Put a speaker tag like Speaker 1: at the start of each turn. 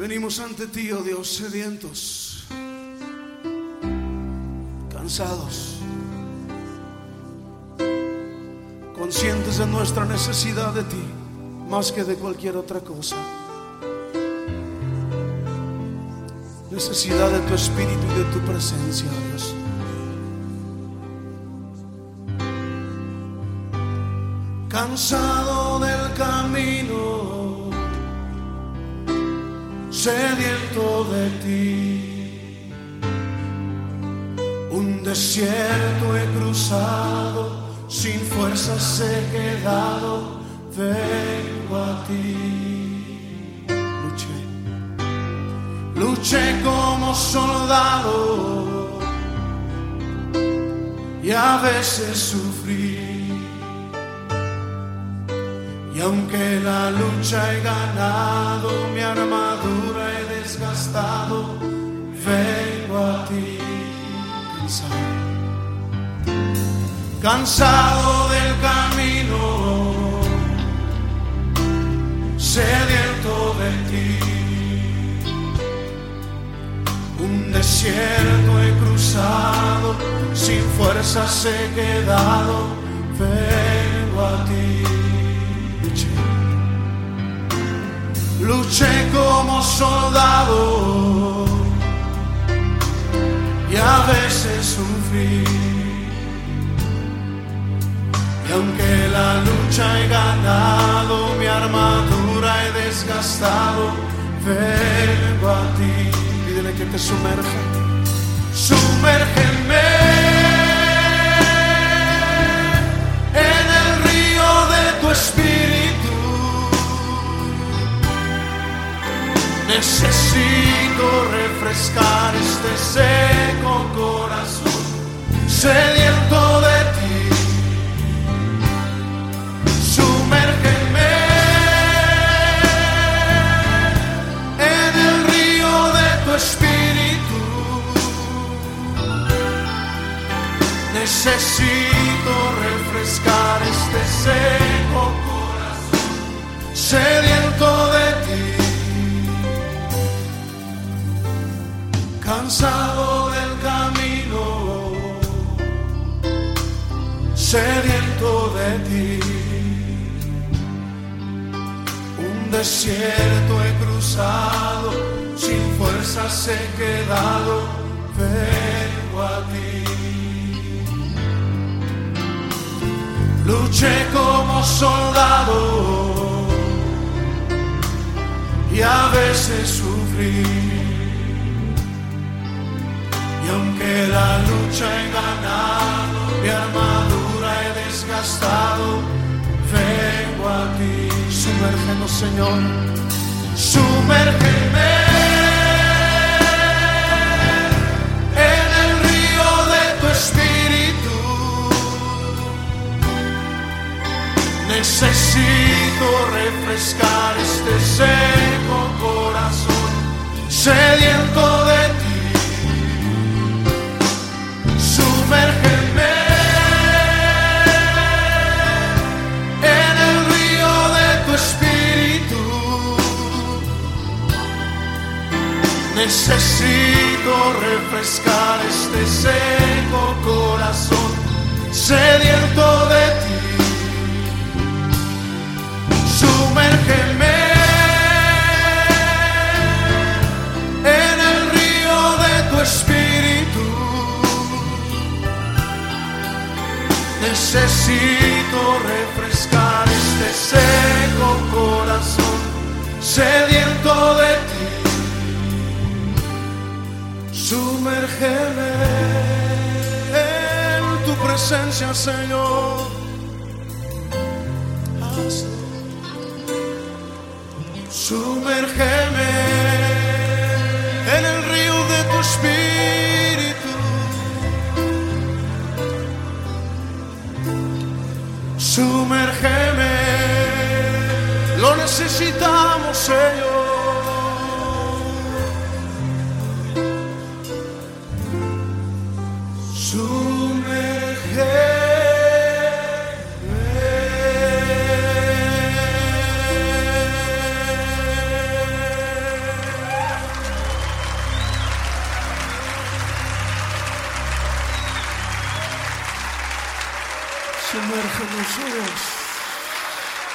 Speaker 1: venimos ante ti, oh Dios, sedientos, cansados, conscientes de nuestra necesidad de ti, más que de cualquier otra cosa. Necesidad de tu espíritu y de tu presencia, oh Dios. Cansado del camino sediento de ti. Un desierto he cruzado, sin fuerzas he quedado, vengo a ti. Luché, luché como soldado y a veces sufrí. Y aunque la lucha he ganado, mi armadura cansado, del camino, sediento de ti. Un desierto he cruzado, sin fuerzas he quedado, vengo a ti. Luché como soldado y a veces sufrí. Y aunque la lucha he ganado, mi armadura he desgastado, vengo a ti. Pídele que te sumerja. Sumérgeme Necesito refrescar este seco corazón, sediento de ti. Sumérgeme en el río de tu espíritu. Necesito refrescar este seco corazón, sediento cansado del camino, sediento de ti. Un desierto he cruzado, sin fuerzas he quedado, vengo a ti. Luché como soldado y a veces sufrí. Y aunque la lucha he ganado, mi armadura he desgastado, vengo a ti. Sumérgenos, Señor. Sumérgeme en el río de tu espíritu. Necesito refrescar este seco corazón, sediento de ti. Necesito refrescar este seco corazón, sediento de ti. Sumérgeme en el río de tu espíritu. Necesito refrescar este seco corazón, sediento de Sumérgeme en tu presencia, Señor. Sumérgeme en el río de tu espíritu. Sumérgeme, lo necesitamos, Señor. Sumérgenos, oh Dios.